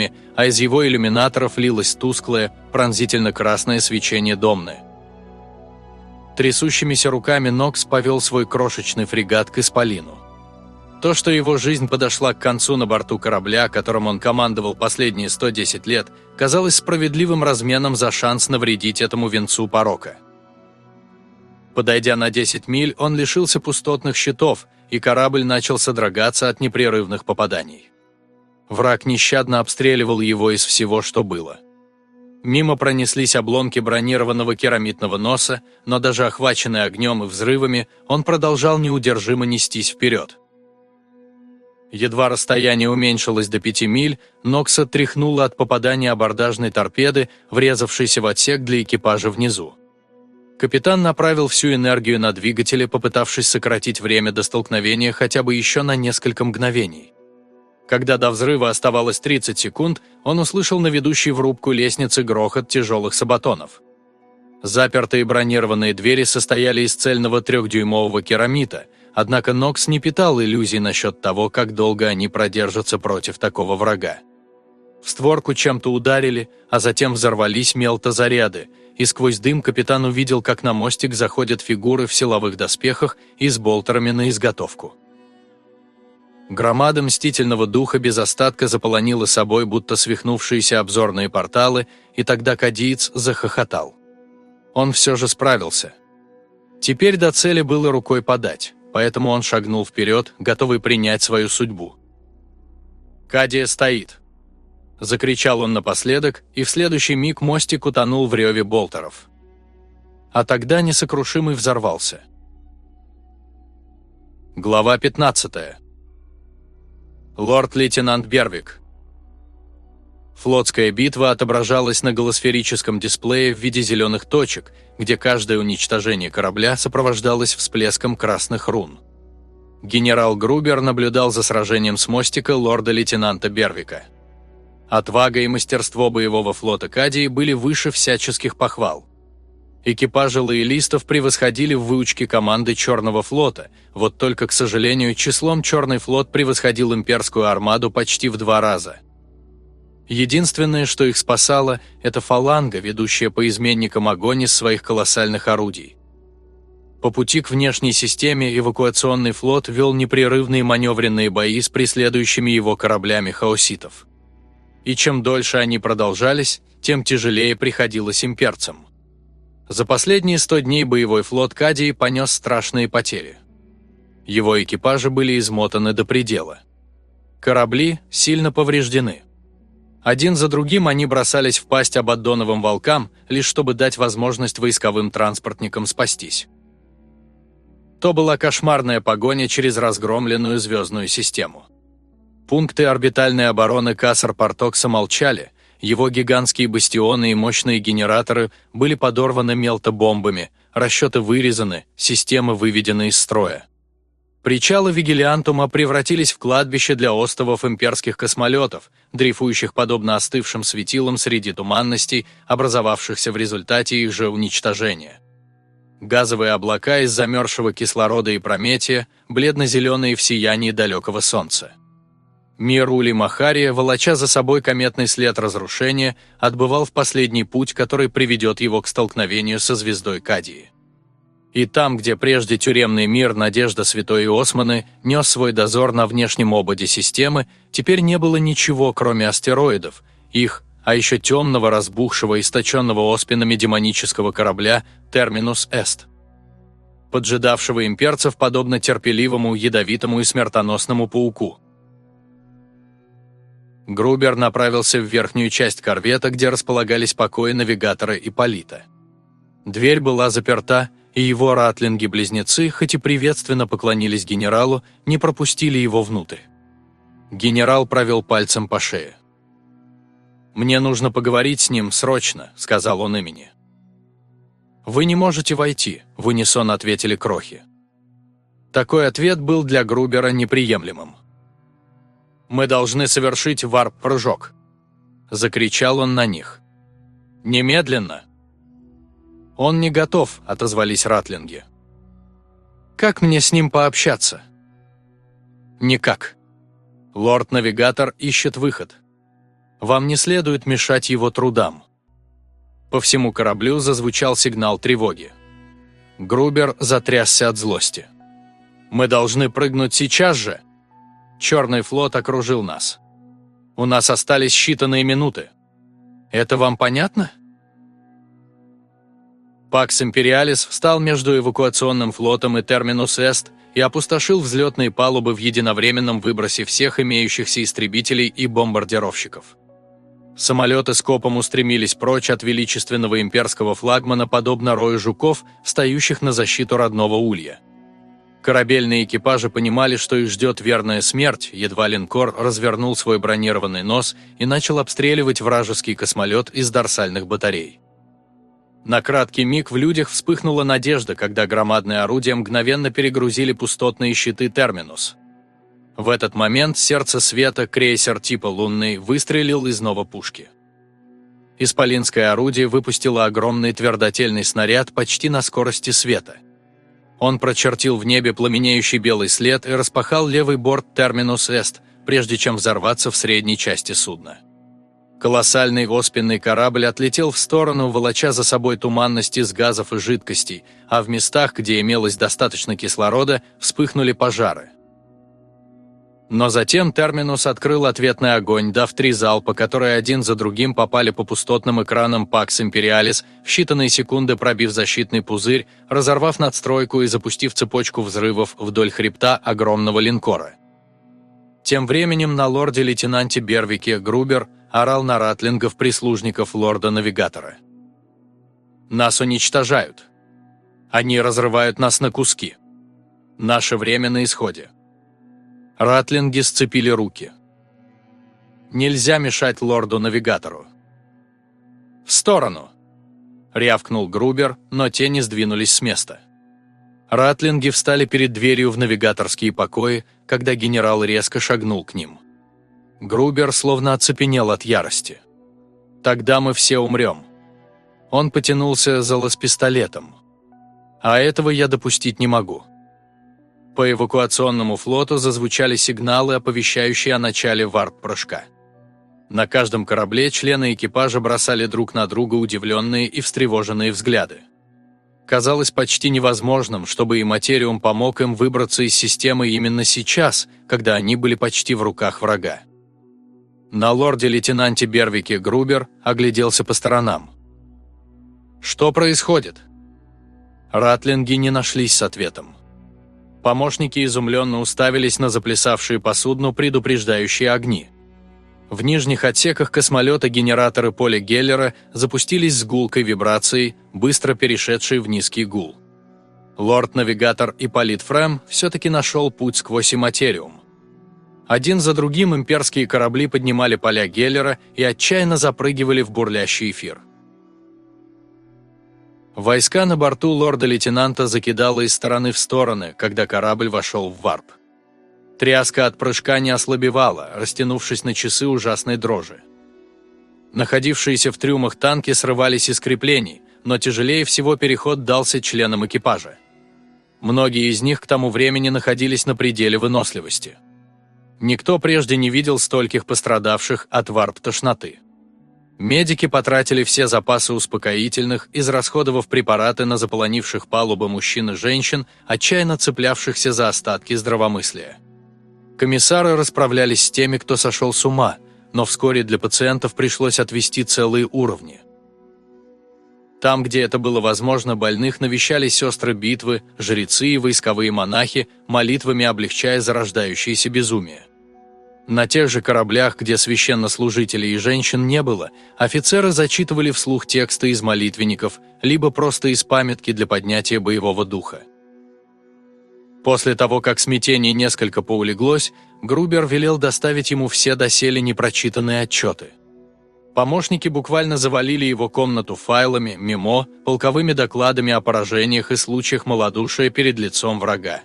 стенами, а из его иллюминаторов лилось тусклое, пронзительно-красное свечение домны. Трясущимися руками Нокс повел свой крошечный фрегат к Исполину. То, что его жизнь подошла к концу на борту корабля, которым он командовал последние 110 лет, казалось справедливым разменом за шанс навредить этому венцу порока. Подойдя на 10 миль, он лишился пустотных щитов, и корабль начал содрогаться от непрерывных попаданий. Враг нещадно обстреливал его из всего, что было. Мимо пронеслись обломки бронированного керамитного носа, но даже охваченный огнем и взрывами, он продолжал неудержимо нестись вперед. Едва расстояние уменьшилось до пяти миль, Нокса тряхнула от попадания абордажной торпеды, врезавшейся в отсек для экипажа внизу. Капитан направил всю энергию на двигатели, попытавшись сократить время до столкновения хотя бы еще на несколько мгновений. Когда до взрыва оставалось 30 секунд, он услышал на ведущей в рубку лестницы грохот тяжелых сабатонов. Запертые бронированные двери состояли из цельного трехдюймового керамита, однако Нокс не питал иллюзий насчет того, как долго они продержатся против такого врага. В створку чем-то ударили, а затем взорвались мелтозаряды, и сквозь дым капитан увидел, как на мостик заходят фигуры в силовых доспехах и с болтерами на изготовку. Громада мстительного духа без остатка заполонила собой будто свихнувшиеся обзорные порталы, и тогда кадиец захохотал. Он все же справился. Теперь до цели было рукой подать, поэтому он шагнул вперед, готовый принять свою судьбу. Кадия стоит. Закричал он напоследок, и в следующий миг мостик утонул в реве болтеров. А тогда несокрушимый взорвался. Глава 15. Лорд-лейтенант Бервик. Флотская битва отображалась на голосферическом дисплее в виде зеленых точек, где каждое уничтожение корабля сопровождалось всплеском красных рун. Генерал Грубер наблюдал за сражением с мостика лорда-лейтенанта Бервика. Отвага и мастерство боевого флота Кадии были выше всяческих похвал. Экипажи лоялистов превосходили в выучке команды Черного флота, вот только, к сожалению, числом Черный флот превосходил имперскую армаду почти в два раза. Единственное, что их спасало, это фаланга, ведущая по изменникам огонь из своих колоссальных орудий. По пути к внешней системе эвакуационный флот вел непрерывные маневренные бои с преследующими его кораблями хаоситов и чем дольше они продолжались, тем тяжелее приходилось имперцам. За последние 100 дней боевой флот Кадии понес страшные потери. Его экипажи были измотаны до предела. Корабли сильно повреждены. Один за другим они бросались в пасть Абаддоновым волкам, лишь чтобы дать возможность войсковым транспортникам спастись. То была кошмарная погоня через разгромленную звездную систему. Пункты орбитальной обороны Кассар-Портокса молчали, его гигантские бастионы и мощные генераторы были подорваны мелтобомбами, расчеты вырезаны, системы выведены из строя. Причалы Вигилиантума превратились в кладбище для островов имперских космолетов, дрейфующих подобно остывшим светилам среди туманностей, образовавшихся в результате их же уничтожения. Газовые облака из замерзшего кислорода и прометия, бледно-зеленые в сиянии далекого солнца. Мир Ули Махария, волоча за собой кометный след разрушения, отбывал в последний путь, который приведет его к столкновению со звездой Кадии. И там, где прежде тюремный мир Надежда Святой Османы нес свой дозор на внешнем ободе системы, теперь не было ничего, кроме астероидов, их, а еще темного, разбухшего, источенного оспинами демонического корабля «Терминус Эст», поджидавшего имперцев подобно терпеливому, ядовитому и смертоносному пауку. Грубер направился в верхнюю часть корвета, где располагались покои навигатора и Полита. Дверь была заперта, и его ратлинги-близнецы, хоть и приветственно поклонились генералу, не пропустили его внутрь. Генерал провел пальцем по шее. «Мне нужно поговорить с ним срочно», — сказал он имени. «Вы не можете войти», — в унисон ответили крохи. Такой ответ был для Грубера неприемлемым. Мы должны совершить варп-прыжок!» Закричал он на них. «Немедленно!» «Он не готов», — отозвались ратлинги. «Как мне с ним пообщаться?» «Никак. Лорд-навигатор ищет выход. Вам не следует мешать его трудам. По всему кораблю зазвучал сигнал тревоги. Грубер затрясся от злости. «Мы должны прыгнуть сейчас же!» Черный флот окружил нас. У нас остались считанные минуты. Это вам понятно? Пакс Империалис встал между эвакуационным флотом и Терминус Эст и опустошил взлетные палубы в единовременном выбросе всех имеющихся истребителей и бомбардировщиков. Самолеты с копом устремились прочь от величественного имперского флагмана, подобно рою жуков, встающих на защиту родного улья. Корабельные экипажи понимали, что их ждет верная смерть, едва линкор развернул свой бронированный нос и начал обстреливать вражеский космолет из дорсальных батарей. На краткий миг в людях вспыхнула надежда, когда громадные орудия мгновенно перегрузили пустотные щиты «Терминус». В этот момент сердце света, крейсер типа «Лунный», выстрелил из новой пушки. Исполинское орудие выпустило огромный твердотельный снаряд почти на скорости света. Он прочертил в небе пламенеющий белый след и распахал левый борт «Терминус Эст», прежде чем взорваться в средней части судна. Колоссальный оспенный корабль отлетел в сторону, волоча за собой туманность из газов и жидкостей, а в местах, где имелось достаточно кислорода, вспыхнули пожары. Но затем Терминус открыл ответный огонь, дав три залпа, которые один за другим попали по пустотным экранам Pax Imperialis, в считанные секунды пробив защитный пузырь, разорвав надстройку и запустив цепочку взрывов вдоль хребта огромного линкора. Тем временем на лорде-лейтенанте Бервике Грубер орал на ратлингов-прислужников лорда-навигатора. «Нас уничтожают. Они разрывают нас на куски. Наше время на исходе». Ратлинги сцепили руки. «Нельзя мешать лорду-навигатору». «В сторону!» – рявкнул Грубер, но те не сдвинулись с места. Ратлинги встали перед дверью в навигаторские покои, когда генерал резко шагнул к ним. Грубер словно оцепенел от ярости. «Тогда мы все умрем». Он потянулся за лаз-пистолетом. «А этого я допустить не могу». По эвакуационному флоту зазвучали сигналы, оповещающие о начале варп-прыжка. На каждом корабле члены экипажа бросали друг на друга удивленные и встревоженные взгляды. Казалось почти невозможным, чтобы и Материум помог им выбраться из системы именно сейчас, когда они были почти в руках врага. На лорде-лейтенанте Бервике Грубер огляделся по сторонам. «Что происходит?» Ратлинги не нашлись с ответом. Помощники изумленно уставились на заплясавшие по судну предупреждающие огни. В нижних отсеках космолета генераторы поля Геллера запустились с гулкой вибрацией, быстро перешедшей в низкий гул. Лорд-навигатор Ипполит Фрэм все-таки нашел путь сквозь материум. Один за другим имперские корабли поднимали поля Геллера и отчаянно запрыгивали в бурлящий эфир. Войска на борту лорда-лейтенанта закидало из стороны в стороны, когда корабль вошел в варп. Тряска от прыжка не ослабевала, растянувшись на часы ужасной дрожи. Находившиеся в трюмах танки срывались из креплений, но тяжелее всего переход дался членам экипажа. Многие из них к тому времени находились на пределе выносливости. Никто прежде не видел стольких пострадавших от варп-тошноты. Медики потратили все запасы успокоительных, израсходовав препараты на заполонивших палубы мужчин и женщин, отчаянно цеплявшихся за остатки здравомыслия. Комиссары расправлялись с теми, кто сошел с ума, но вскоре для пациентов пришлось отвести целые уровни. Там, где это было возможно, больных навещали сестры битвы, жрецы и войсковые монахи, молитвами облегчая зарождающееся безумие. На тех же кораблях, где священнослужителей и женщин не было, офицеры зачитывали вслух тексты из молитвенников, либо просто из памятки для поднятия боевого духа. После того, как смятение несколько поулеглось, Грубер велел доставить ему все доселе непрочитанные отчеты. Помощники буквально завалили его комнату файлами, мемо, полковыми докладами о поражениях и случаях малодушия перед лицом врага.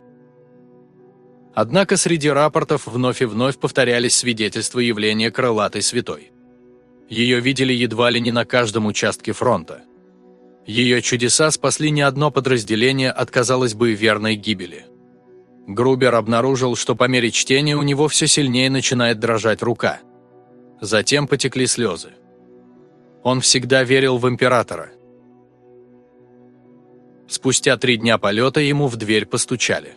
Однако среди рапортов вновь и вновь повторялись свидетельства явления крылатой святой. Ее видели едва ли не на каждом участке фронта. Ее чудеса спасли не одно подразделение от, казалось бы, верной гибели. Грубер обнаружил, что по мере чтения у него все сильнее начинает дрожать рука. Затем потекли слезы. Он всегда верил в императора. Спустя три дня полета ему в дверь постучали.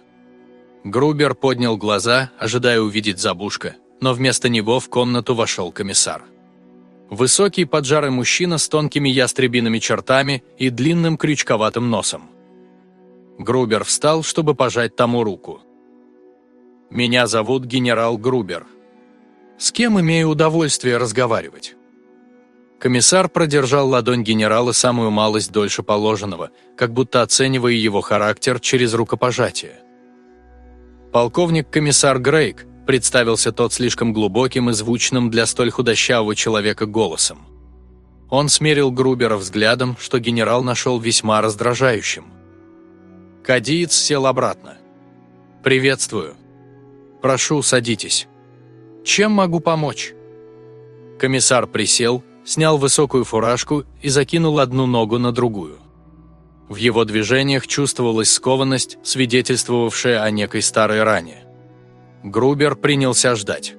Грубер поднял глаза, ожидая увидеть Забушка, но вместо него в комнату вошел комиссар. Высокий поджарый мужчина с тонкими ястребиными чертами и длинным крючковатым носом. Грубер встал, чтобы пожать тому руку. «Меня зовут генерал Грубер. С кем имею удовольствие разговаривать?» Комиссар продержал ладонь генерала самую малость дольше положенного, как будто оценивая его характер через рукопожатие. «Полковник-комиссар Грейк», представился тот слишком глубоким и звучным для столь худощавого человека голосом. Он смерил Грубера взглядом, что генерал нашел весьма раздражающим. Кадиец сел обратно. «Приветствую. Прошу, садитесь. Чем могу помочь?» Комиссар присел, снял высокую фуражку и закинул одну ногу на другую. В его движениях чувствовалась скованность, свидетельствовавшая о некой старой ране. Грубер принялся ждать.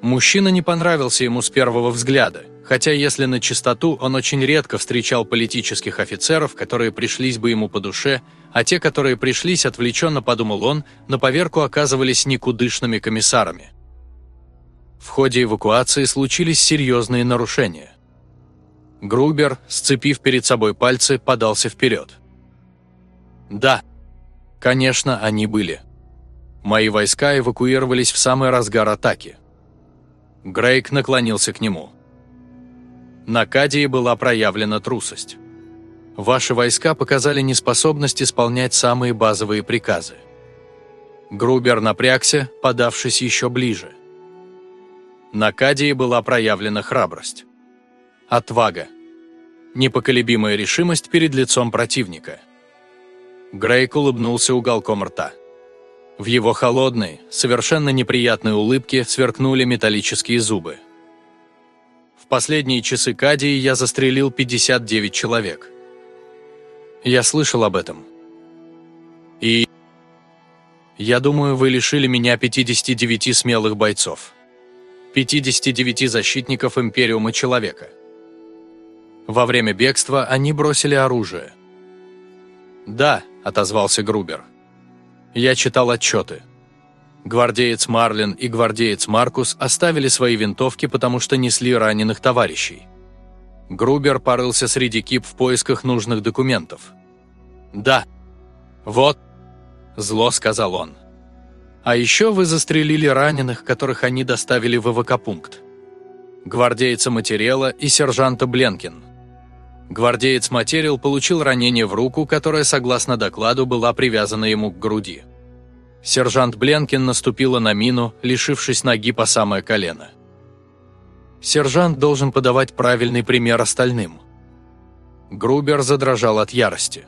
Мужчина не понравился ему с первого взгляда, хотя если на чистоту он очень редко встречал политических офицеров, которые пришлись бы ему по душе, а те, которые пришлись, отвлеченно подумал он, на поверку оказывались никудышными комиссарами. В ходе эвакуации случились серьезные нарушения. Грубер, сцепив перед собой пальцы, подался вперед. Да, конечно, они были. Мои войска эвакуировались в самый разгар атаки. Грейк наклонился к нему. На Кадии была проявлена трусость. Ваши войска показали неспособность исполнять самые базовые приказы. Грубер напрягся, подавшись еще ближе. На Кадии была проявлена храбрость. Отвага. Непоколебимая решимость перед лицом противника. Грейк улыбнулся уголком рта. В его холодной, совершенно неприятной улыбке сверкнули металлические зубы. В последние часы Кадии я застрелил 59 человек. Я слышал об этом. И... Я думаю, вы лишили меня 59 смелых бойцов. 59 защитников Империума Человека. Во время бегства они бросили оружие. «Да», — отозвался Грубер. Я читал отчеты. Гвардеец Марлин и гвардеец Маркус оставили свои винтовки, потому что несли раненых товарищей. Грубер порылся среди кип в поисках нужных документов. «Да. Вот», – зло сказал он. «А еще вы застрелили раненых, которых они доставили в эвакопункт. Гвардейца Материала и сержанта Бленкин. Гвардеец Материал получил ранение в руку, которое, согласно докладу, была привязана ему к груди. Сержант Бленкин наступила на мину, лишившись ноги по самое колено. Сержант должен подавать правильный пример остальным. Грубер задрожал от ярости.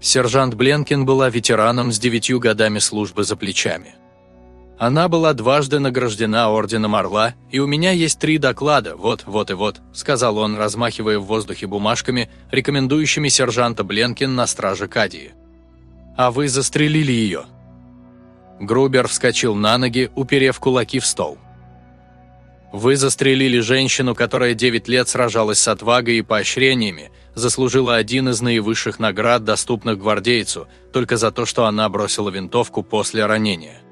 Сержант Бленкин была ветераном с девятью годами службы за плечами. Она была дважды награждена Орденом Орла, и у меня есть три доклада, вот, вот и вот», – сказал он, размахивая в воздухе бумажками, рекомендующими сержанта Бленкин на страже Кадии. «А вы застрелили ее». Грубер вскочил на ноги, уперев кулаки в стол. «Вы застрелили женщину, которая девять лет сражалась с отвагой и поощрениями, заслужила один из наивысших наград, доступных гвардейцу, только за то, что она бросила винтовку после ранения.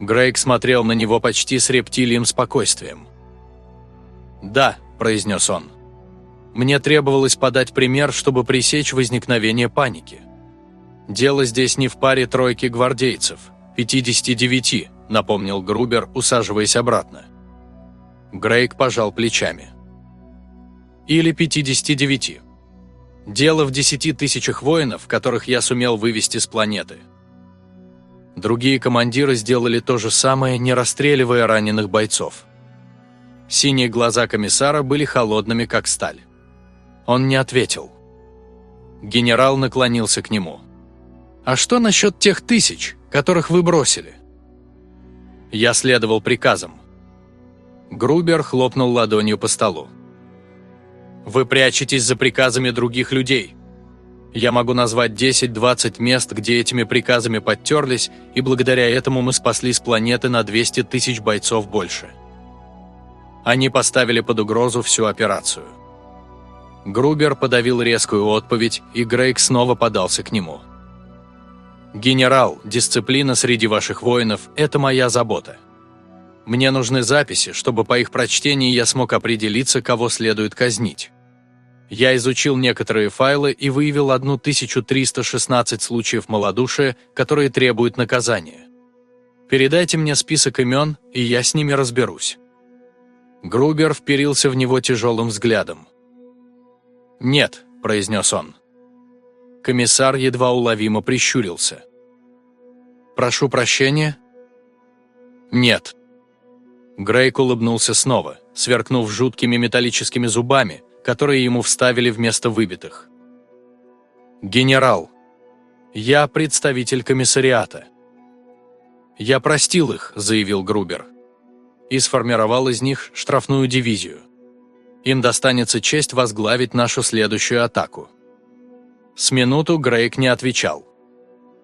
Грейг смотрел на него почти с рептилием спокойствием. «Да», – произнес он. «Мне требовалось подать пример, чтобы пресечь возникновение паники. Дело здесь не в паре тройки гвардейцев, 59, напомнил Грубер, усаживаясь обратно. Грейг пожал плечами. Или 59. Дело в 10 тысячах воинов, которых я сумел вывести с планеты. Другие командиры сделали то же самое, не расстреливая раненых бойцов. Синие глаза комиссара были холодными, как сталь. Он не ответил. Генерал наклонился к нему. «А что насчет тех тысяч, которых вы бросили?» Я следовал приказам. Грубер хлопнул ладонью по столу. «Вы прячетесь за приказами других людей. Я могу назвать 10-20 мест, где этими приказами подтерлись, и благодаря этому мы спасли с планеты на 200 тысяч бойцов больше. Они поставили под угрозу всю операцию. Грубер подавил резкую отповедь, и Грейк снова подался к нему. «Генерал, дисциплина среди ваших воинов – это моя забота. Мне нужны записи, чтобы по их прочтении я смог определиться, кого следует казнить. Я изучил некоторые файлы и выявил 1316 случаев малодушия, которые требуют наказания. Передайте мне список имен, и я с ними разберусь». Грубер вперился в него тяжелым взглядом. «Нет», – произнес он. Комиссар едва уловимо прищурился. «Прошу прощения?» «Нет». Грейк улыбнулся снова, сверкнув жуткими металлическими зубами, которые ему вставили вместо выбитых. «Генерал, я представитель комиссариата». «Я простил их», – заявил Грубер. И сформировал из них штрафную дивизию. Им достанется честь возглавить нашу следующую атаку. С минуту Грейк не отвечал.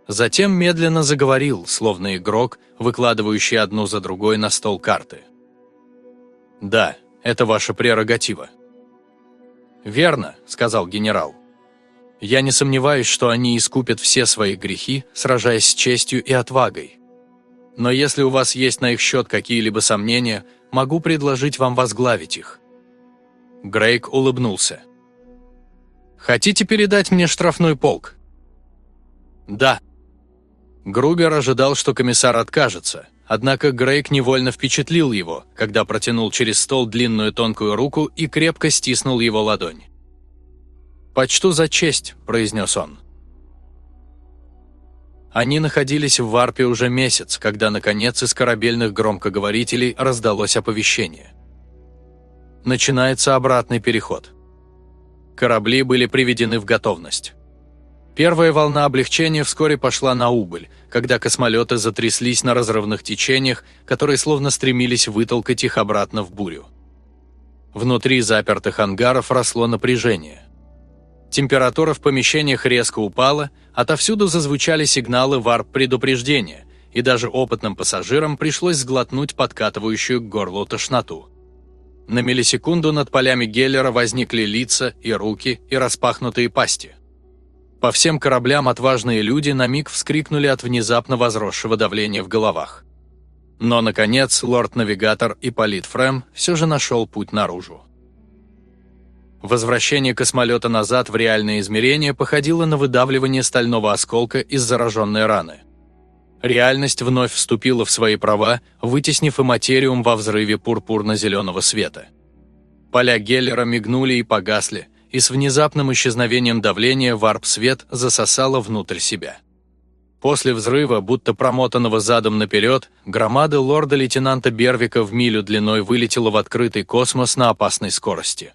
Затем медленно заговорил, словно игрок, выкладывающий одну за другой на стол карты. «Да, это ваша прерогатива». «Верно», — сказал генерал. «Я не сомневаюсь, что они искупят все свои грехи, сражаясь с честью и отвагой. Но если у вас есть на их счет какие-либо сомнения, могу предложить вам возглавить их». Грейк улыбнулся. Хотите передать мне штрафной полк?» «Да». Грубер ожидал, что комиссар откажется, однако Грейк невольно впечатлил его, когда протянул через стол длинную тонкую руку и крепко стиснул его ладонь. «Почту за честь», – произнес он. Они находились в Варпе уже месяц, когда, наконец, из корабельных громкоговорителей раздалось оповещение. Начинается обратный переход. Корабли были приведены в готовность. Первая волна облегчения вскоре пошла на убыль, когда космолеты затряслись на разрывных течениях, которые словно стремились вытолкать их обратно в бурю. Внутри запертых ангаров росло напряжение. Температура в помещениях резко упала, отовсюду зазвучали сигналы варп-предупреждения, и даже опытным пассажирам пришлось сглотнуть подкатывающую к горлу тошноту. На миллисекунду над полями Геллера возникли лица и руки и распахнутые пасти. По всем кораблям отважные люди на миг вскрикнули от внезапно возросшего давления в головах. Но, наконец, лорд-навигатор Ипполит Фрэм все же нашел путь наружу. Возвращение космолета назад в реальное измерение походило на выдавливание стального осколка из зараженной раны – Реальность вновь вступила в свои права, вытеснив и материум во взрыве пурпурно-зеленого света. Поля Геллера мигнули и погасли, и с внезапным исчезновением давления варп-свет засосало внутрь себя. После взрыва, будто промотанного задом наперед, громада лорда-лейтенанта Бервика в милю длиной вылетела в открытый космос на опасной скорости.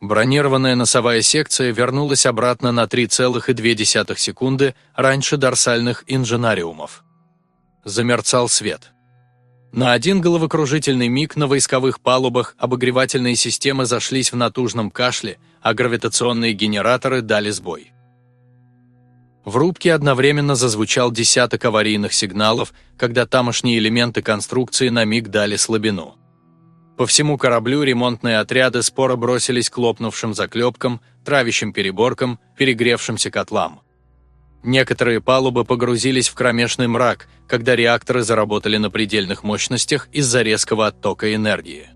Бронированная носовая секция вернулась обратно на 3,2 секунды раньше дорсальных инженариумов. Замерцал свет. На один головокружительный миг на войсковых палубах обогревательные системы зашлись в натужном кашле, а гравитационные генераторы дали сбой. В рубке одновременно зазвучал десяток аварийных сигналов, когда тамошние элементы конструкции на миг дали слабину. По всему кораблю ремонтные отряды споро бросились к лопнувшим заклепкам, травящим переборкам, перегревшимся котлам. Некоторые палубы погрузились в кромешный мрак, когда реакторы заработали на предельных мощностях из-за резкого оттока энергии.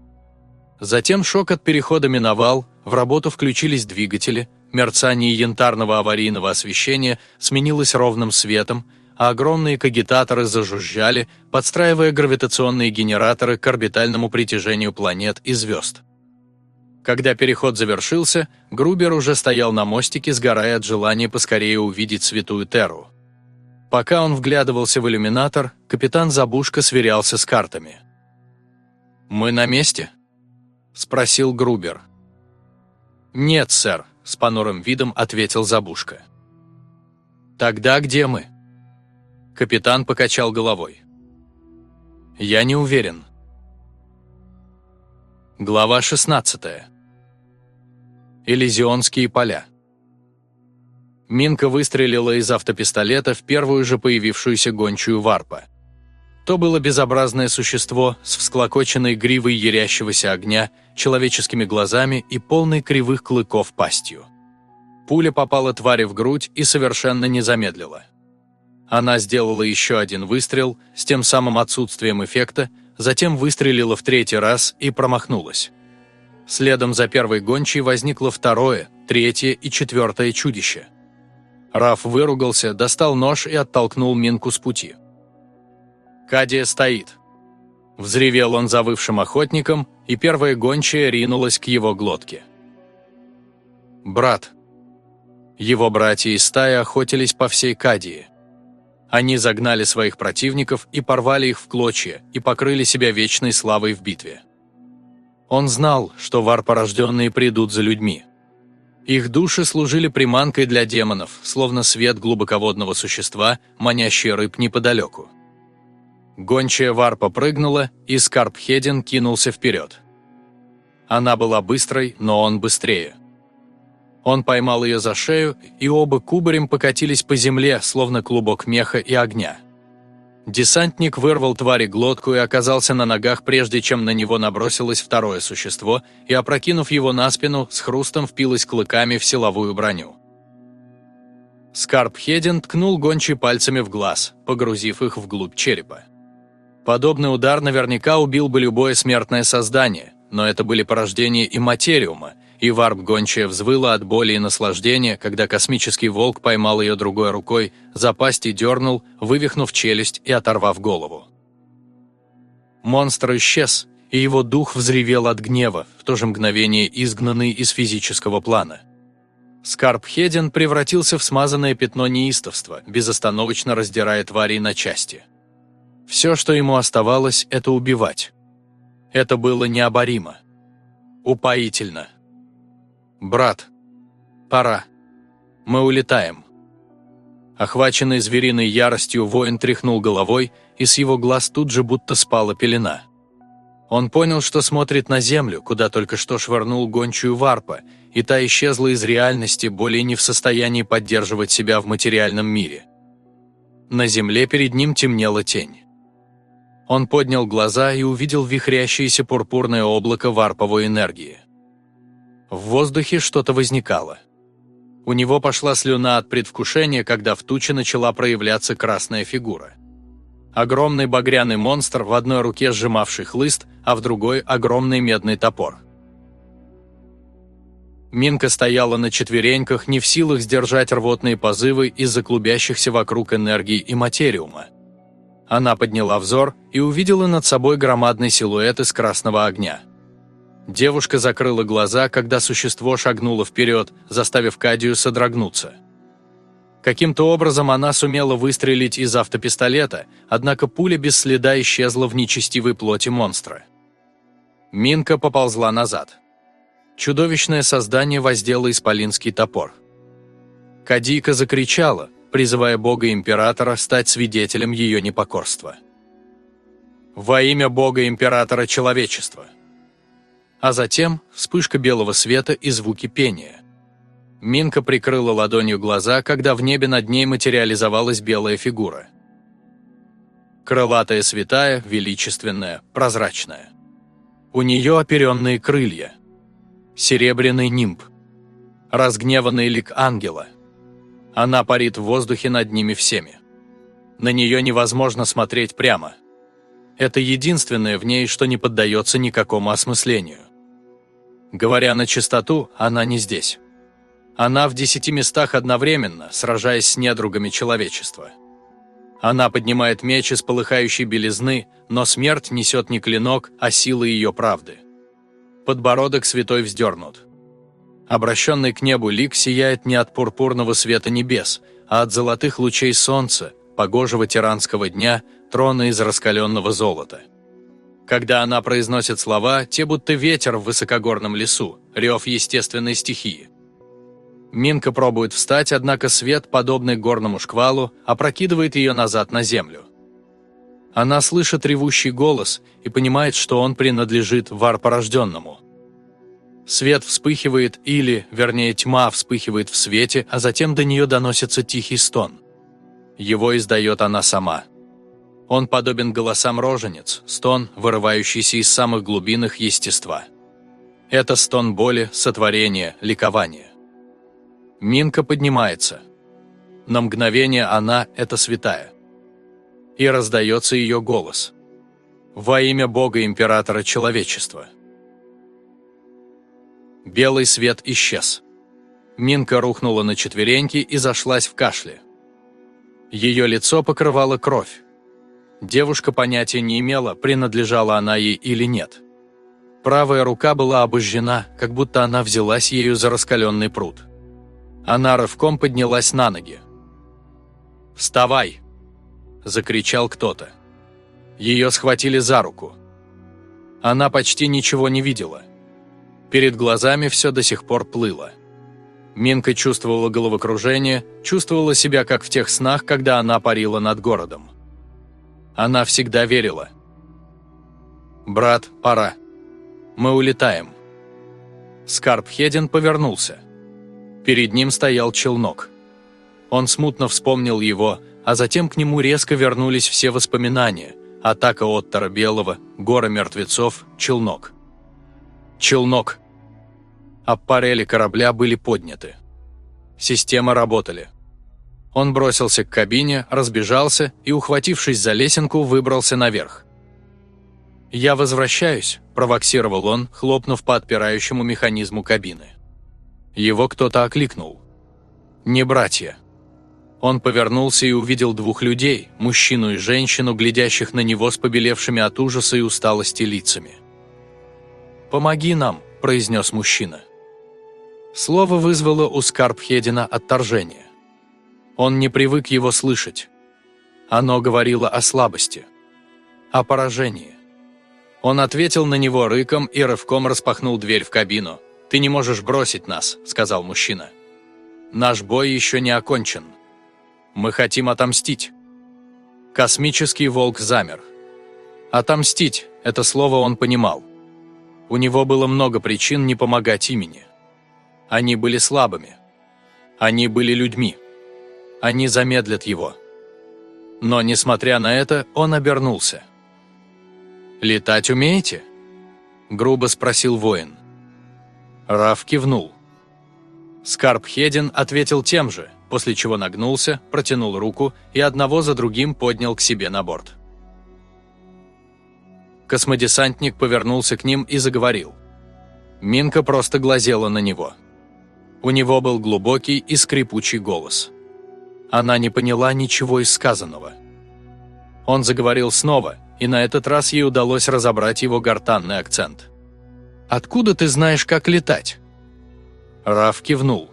Затем шок от перехода миновал, в работу включились двигатели, мерцание янтарного аварийного освещения сменилось ровным светом, а огромные кагитаторы зажужжали, подстраивая гравитационные генераторы к орбитальному притяжению планет и звезд. Когда переход завершился, Грубер уже стоял на мостике, сгорая от желания поскорее увидеть святую Терру. Пока он вглядывался в иллюминатор, капитан Забушка сверялся с картами. «Мы на месте?» – спросил Грубер. «Нет, сэр», – с понурым видом ответил Забушка. «Тогда где мы?» Капитан покачал головой. «Я не уверен». Глава 16. Элизионские поля. Минка выстрелила из автопистолета в первую же появившуюся гончую варпа. То было безобразное существо с всклокоченной гривой ярящегося огня, человеческими глазами и полной кривых клыков пастью. Пуля попала твари в грудь и совершенно не замедлила. Она сделала еще один выстрел с тем самым отсутствием эффекта, затем выстрелила в третий раз и промахнулась. Следом за первой гончей возникло второе, третье и четвертое чудище. Раф выругался, достал нож и оттолкнул Минку с пути. «Кадия стоит!» Взревел он завывшим охотником, и первая гончая ринулась к его глотке. «Брат!» Его братья из стаи охотились по всей Кадии. Они загнали своих противников и порвали их в клочья, и покрыли себя вечной славой в битве. Он знал, что варпорожденные придут за людьми. Их души служили приманкой для демонов, словно свет глубоководного существа, манящий рыб неподалеку. Гончая варпа прыгнула, и Скарпхеден кинулся вперед. Она была быстрой, но он быстрее. Он поймал ее за шею, и оба кубарем покатились по земле, словно клубок меха и огня. Десантник вырвал твари глотку и оказался на ногах, прежде чем на него набросилось второе существо, и, опрокинув его на спину, с хрустом впилось клыками в силовую броню. Скарп Хедин ткнул гончий пальцами в глаз, погрузив их вглубь черепа. Подобный удар наверняка убил бы любое смертное создание, но это были порождения и материума, и варп гончая взвыла от боли и наслаждения, когда космический волк поймал ее другой рукой, за пасть и дернул, вывихнув челюсть и оторвав голову. Монстр исчез, и его дух взревел от гнева, в то же мгновение изгнанный из физического плана. Скарп Хедин превратился в смазанное пятно неистовства, безостановочно раздирая тварей на части. Все, что ему оставалось, это убивать. Это было необоримо. Упоительно. «Брат, пора. Мы улетаем». Охваченный звериной яростью, воин тряхнул головой, и с его глаз тут же будто спала пелена. Он понял, что смотрит на землю, куда только что швырнул гончую варпа, и та исчезла из реальности, более не в состоянии поддерживать себя в материальном мире. На земле перед ним темнела тень. Он поднял глаза и увидел вихрящееся пурпурное облако варповой энергии. В воздухе что-то возникало. У него пошла слюна от предвкушения, когда в туче начала проявляться красная фигура. Огромный багряный монстр, в одной руке сжимавший хлыст, а в другой – огромный медный топор. Минка стояла на четвереньках, не в силах сдержать рвотные позывы из-за клубящихся вокруг энергии и материума. Она подняла взор и увидела над собой громадный силуэт из красного огня – Девушка закрыла глаза, когда существо шагнуло вперед, заставив Кадию содрогнуться. Каким-то образом она сумела выстрелить из автопистолета, однако пуля без следа исчезла в нечестивой плоти монстра. Минка поползла назад. Чудовищное создание воздело исполинский топор. Кадийка закричала, призывая бога-императора стать свидетелем ее непокорства. «Во имя бога-императора человечества!» А затем вспышка белого света и звуки пения. Минка прикрыла ладонью глаза, когда в небе над ней материализовалась белая фигура. Крылатая святая, величественная, прозрачная. У нее оперенные крылья. Серебряный нимб. Разгневанный лик ангела. Она парит в воздухе над ними всеми. На нее невозможно смотреть прямо. Это единственное в ней, что не поддается никакому осмыслению. Говоря на чистоту, она не здесь. Она в десяти местах одновременно, сражаясь с недругами человечества. Она поднимает меч из полыхающей белизны, но смерть несет не клинок, а силы ее правды. Подбородок святой вздернут. Обращенный к небу лик сияет не от пурпурного света небес, а от золотых лучей солнца, погожего тиранского дня, трона из раскаленного золота. Когда она произносит слова, те будто ветер в высокогорном лесу, рев естественной стихии. Минка пробует встать, однако свет, подобный горному шквалу, опрокидывает ее назад на землю. Она слышит ревущий голос и понимает, что он принадлежит варпорожденному. Свет вспыхивает или, вернее, тьма вспыхивает в свете, а затем до нее доносится тихий стон. Его издает она сама. Он подобен голосам роженец, стон, вырывающийся из самых глубин их естества. Это стон боли, сотворения, ликования. Минка поднимается. На мгновение она – это святая. И раздается ее голос. Во имя Бога Императора Человечества. Белый свет исчез. Минка рухнула на четвереньки и зашлась в кашле. Ее лицо покрывало кровь. Девушка понятия не имела, принадлежала она ей или нет. Правая рука была обожжена, как будто она взялась ею за раскаленный пруд. Она рывком поднялась на ноги. «Вставай!» – закричал кто-то. Ее схватили за руку. Она почти ничего не видела. Перед глазами все до сих пор плыло. Минка чувствовала головокружение, чувствовала себя как в тех снах, когда она парила над городом. Она всегда верила. «Брат, пора. Мы улетаем». Скарп Хедин повернулся. Перед ним стоял челнок. Он смутно вспомнил его, а затем к нему резко вернулись все воспоминания. Атака Оттора Белого, гора мертвецов, челнок. Челнок. Аппарели корабля были подняты. Системы работали. Он бросился к кабине, разбежался и, ухватившись за лесенку, выбрался наверх. «Я возвращаюсь», – провоксировал он, хлопнув по отпирающему механизму кабины. Его кто-то окликнул. «Не братья». Он повернулся и увидел двух людей, мужчину и женщину, глядящих на него с побелевшими от ужаса и усталости лицами. «Помоги нам», – произнес мужчина. Слово вызвало у Скарпхедина отторжение. Он не привык его слышать. Оно говорило о слабости, о поражении. Он ответил на него рыком и рывком распахнул дверь в кабину. «Ты не можешь бросить нас», — сказал мужчина. «Наш бой еще не окончен. Мы хотим отомстить». Космический волк замер. «Отомстить» — это слово он понимал. У него было много причин не помогать имени. Они были слабыми. Они были людьми. Они замедлят его. Но, несмотря на это, он обернулся. «Летать умеете?» – грубо спросил воин. Раф кивнул. Скарп Хедин ответил тем же, после чего нагнулся, протянул руку и одного за другим поднял к себе на борт. Космодесантник повернулся к ним и заговорил. Минка просто глазела на него. У него был глубокий и скрипучий голос. Она не поняла ничего из сказанного. Он заговорил снова, и на этот раз ей удалось разобрать его гортанный акцент. «Откуда ты знаешь, как летать?» Раф кивнул.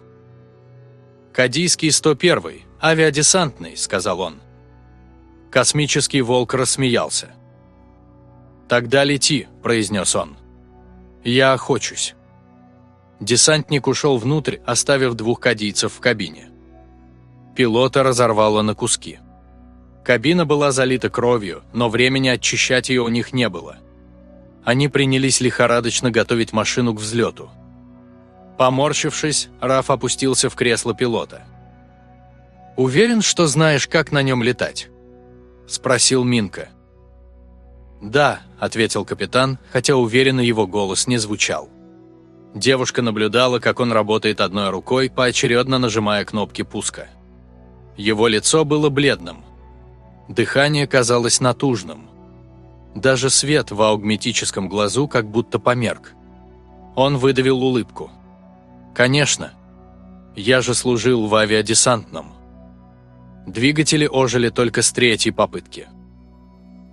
«Кадийский 101-й, авиадесантный», — сказал он. Космический волк рассмеялся. «Тогда лети», — произнес он. «Я охочусь». Десантник ушел внутрь, оставив двух кадийцев в кабине. Пилота разорвало на куски. Кабина была залита кровью, но времени очищать ее у них не было. Они принялись лихорадочно готовить машину к взлету. Поморщившись, Раф опустился в кресло пилота. «Уверен, что знаешь, как на нем летать?» – спросил Минка. «Да», – ответил капитан, хотя уверенно его голос не звучал. Девушка наблюдала, как он работает одной рукой, поочередно нажимая кнопки пуска. Его лицо было бледным. Дыхание казалось натужным. Даже свет в аугметическом глазу как будто померк. Он выдавил улыбку. «Конечно. Я же служил в авиадесантном». Двигатели ожили только с третьей попытки.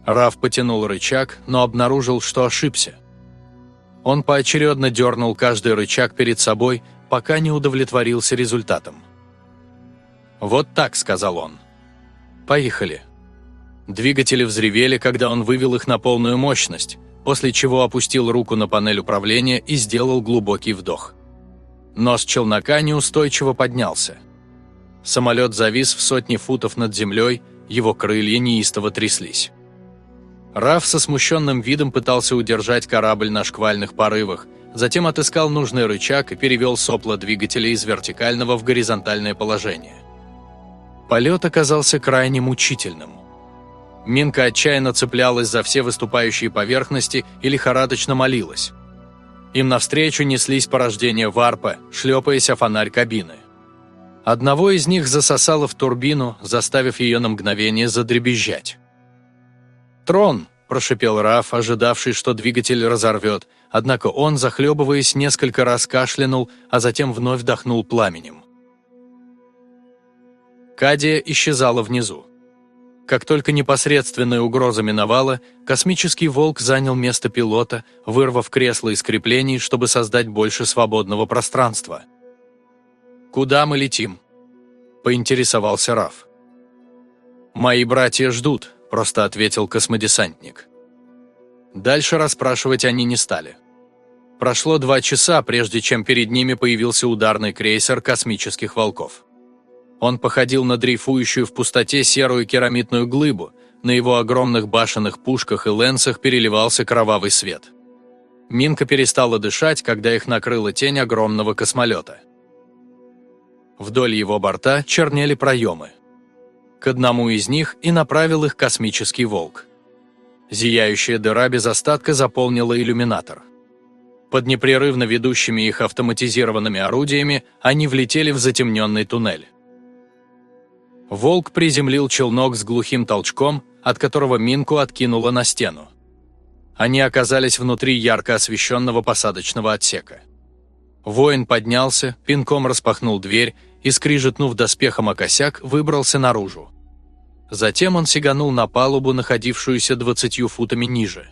Раф потянул рычаг, но обнаружил, что ошибся. Он поочередно дернул каждый рычаг перед собой, пока не удовлетворился результатом. «Вот так», — сказал он. «Поехали». Двигатели взревели, когда он вывел их на полную мощность, после чего опустил руку на панель управления и сделал глубокий вдох. Нос челнока неустойчиво поднялся. Самолет завис в сотни футов над землей, его крылья неистово тряслись. Раф со смущенным видом пытался удержать корабль на шквальных порывах, затем отыскал нужный рычаг и перевел сопло двигателя из вертикального в горизонтальное положение. Полет оказался крайне мучительным. Минка отчаянно цеплялась за все выступающие поверхности и лихорадочно молилась. Им навстречу неслись порождения варпа, шлепаясь о фонарь кабины. Одного из них засосало в турбину, заставив ее на мгновение задребезжать. «Трон!» – прошипел Раф, ожидавший, что двигатель разорвет, однако он, захлебываясь, несколько раз кашлянул, а затем вновь вдохнул пламенем. Кадия исчезала внизу. Как только непосредственная угроза миновала, космический «Волк» занял место пилота, вырвав кресло из креплений, чтобы создать больше свободного пространства. «Куда мы летим?» – поинтересовался Раф. «Мои братья ждут», – просто ответил космодесантник. Дальше расспрашивать они не стали. Прошло два часа, прежде чем перед ними появился ударный крейсер космических волков. Он походил на дрейфующую в пустоте серую керамитную глыбу, на его огромных башенных пушках и ленсах переливался кровавый свет. Минка перестала дышать, когда их накрыла тень огромного космолета. Вдоль его борта чернели проемы. К одному из них и направил их космический волк. Зияющая дыра без остатка заполнила иллюминатор. Под непрерывно ведущими их автоматизированными орудиями они влетели в затемненный туннель. Волк приземлил челнок с глухим толчком, от которого Минку откинуло на стену. Они оказались внутри ярко освещенного посадочного отсека. Воин поднялся, пинком распахнул дверь и, скрижетнув доспехом о косяк, выбрался наружу. Затем он сиганул на палубу, находившуюся двадцатью футами ниже.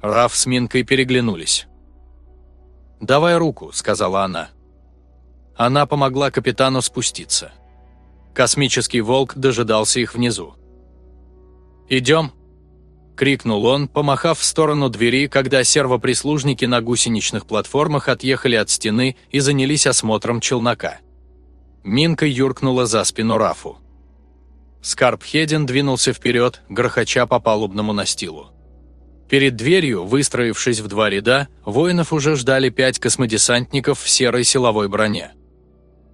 Раф с Минкой переглянулись. «Давай руку», — сказала она. Она помогла капитану спуститься. Космический волк дожидался их внизу. «Идем!» – крикнул он, помахав в сторону двери, когда сервоприслужники на гусеничных платформах отъехали от стены и занялись осмотром челнока. Минка юркнула за спину Рафу. Скарп Хедин двинулся вперед, грохоча по палубному настилу. Перед дверью, выстроившись в два ряда, воинов уже ждали пять космодесантников в серой силовой броне.